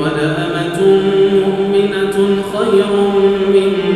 وَلَأَمَةٌ مُؤْمِنَةٌ خَيْرٌ مِّن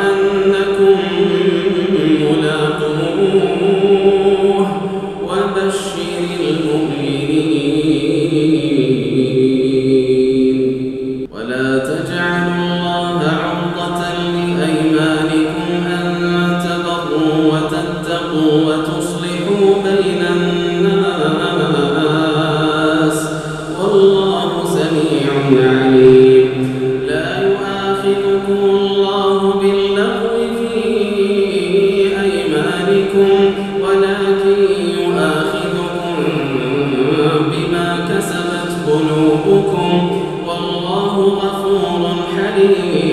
ربكم والله غفور حليم.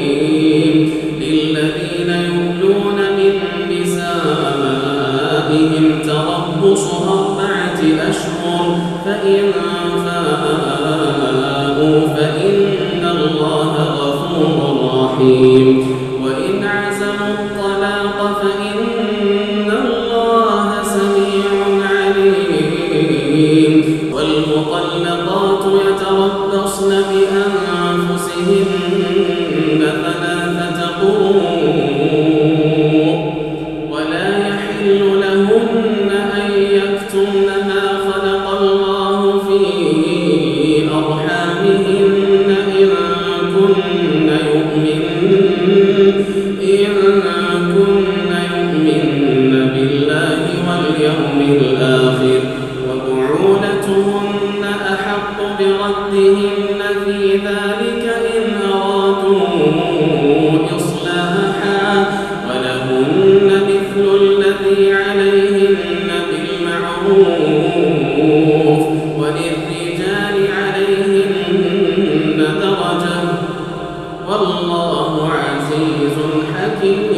عزيز حكيم.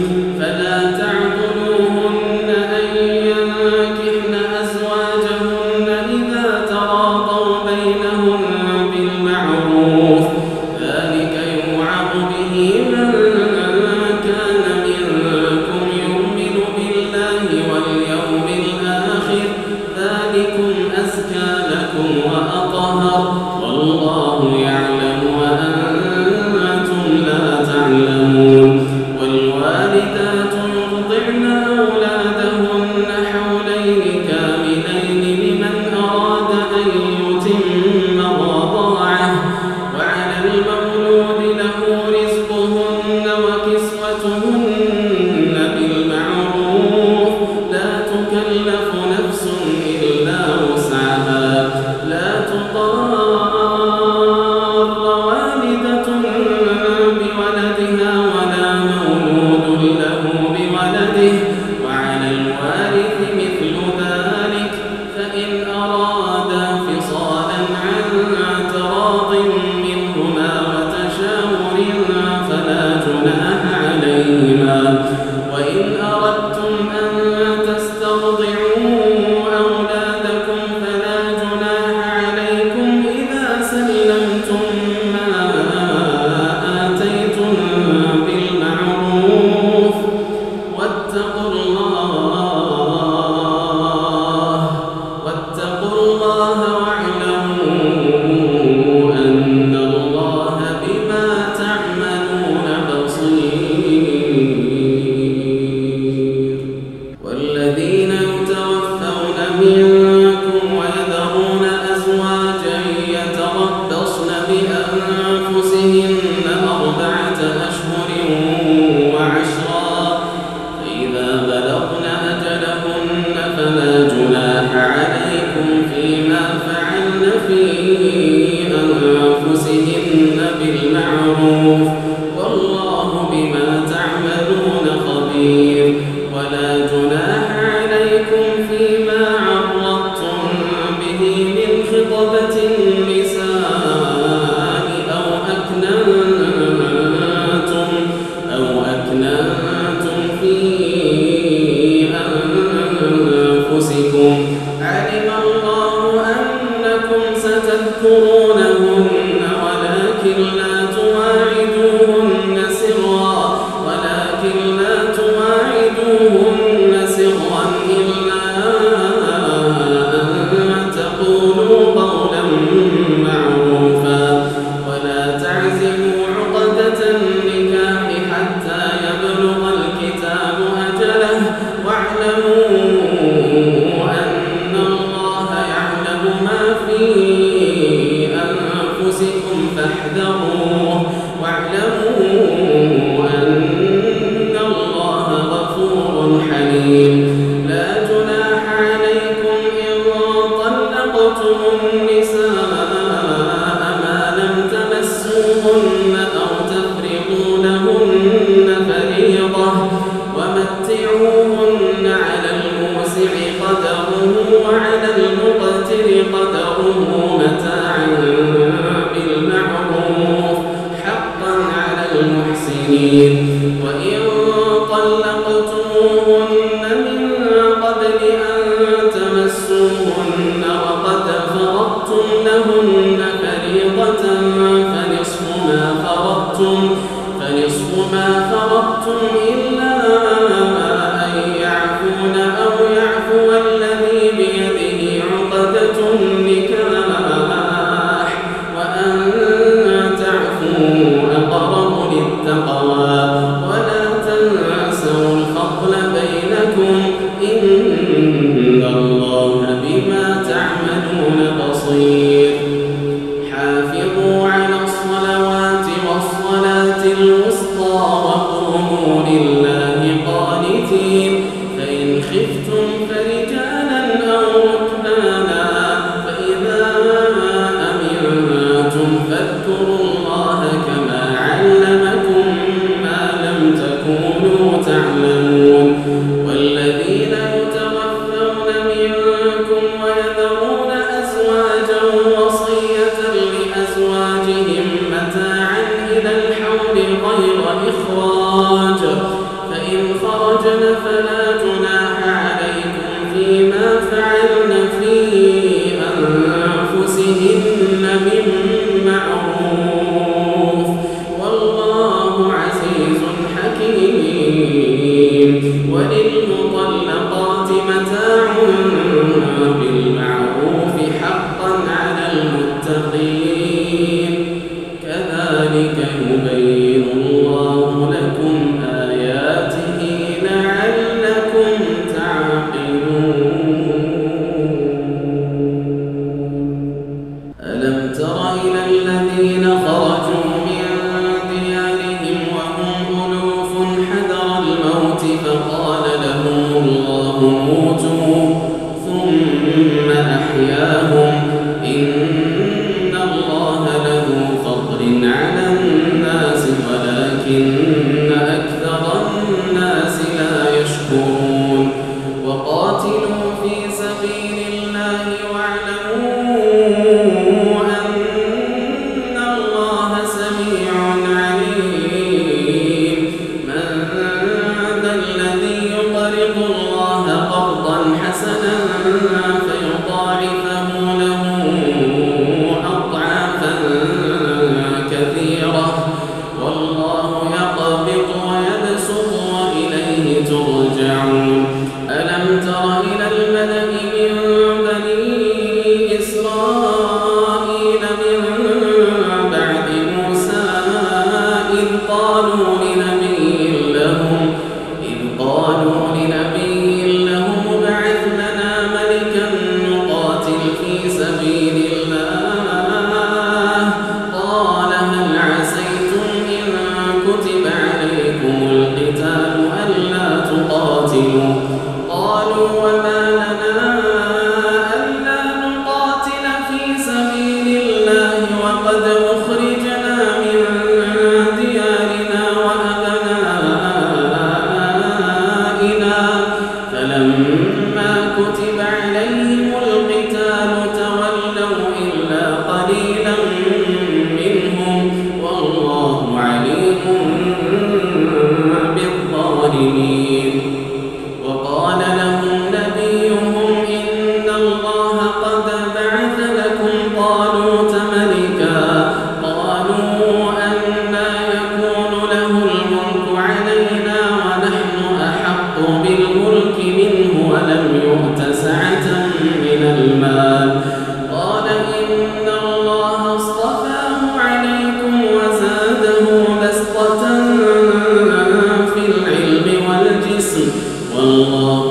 الله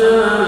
شاء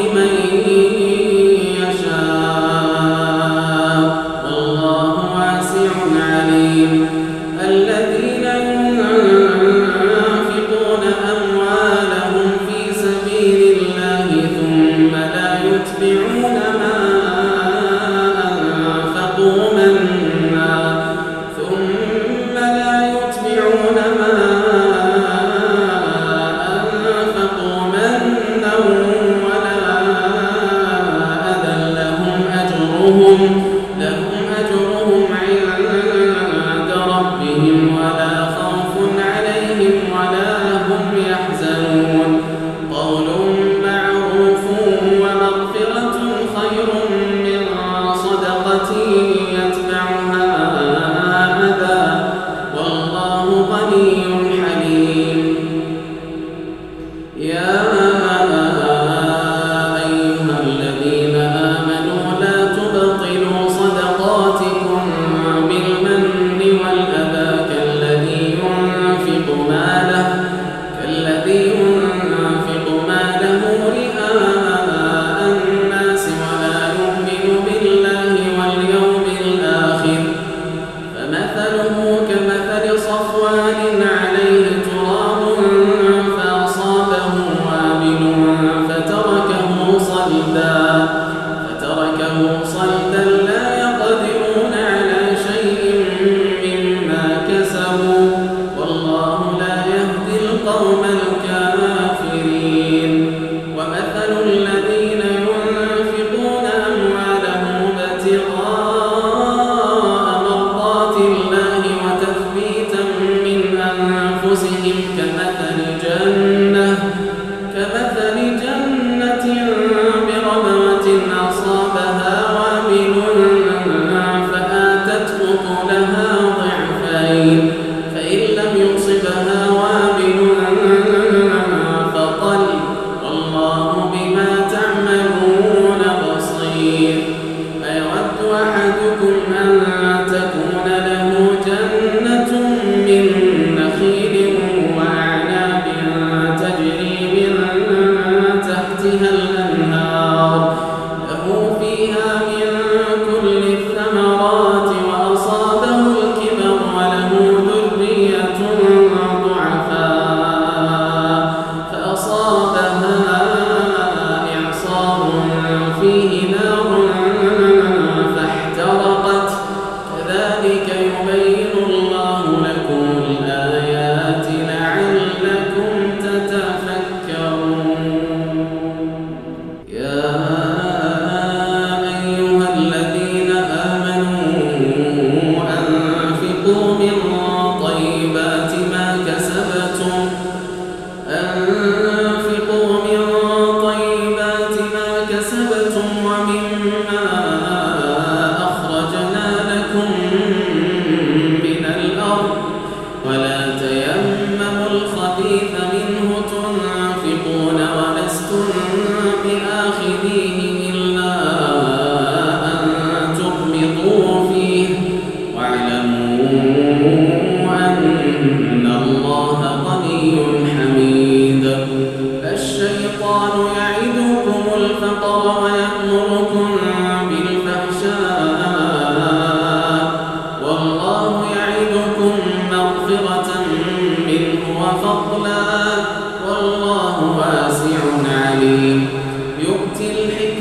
وفضلا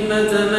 والله واسع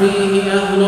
فيه أهل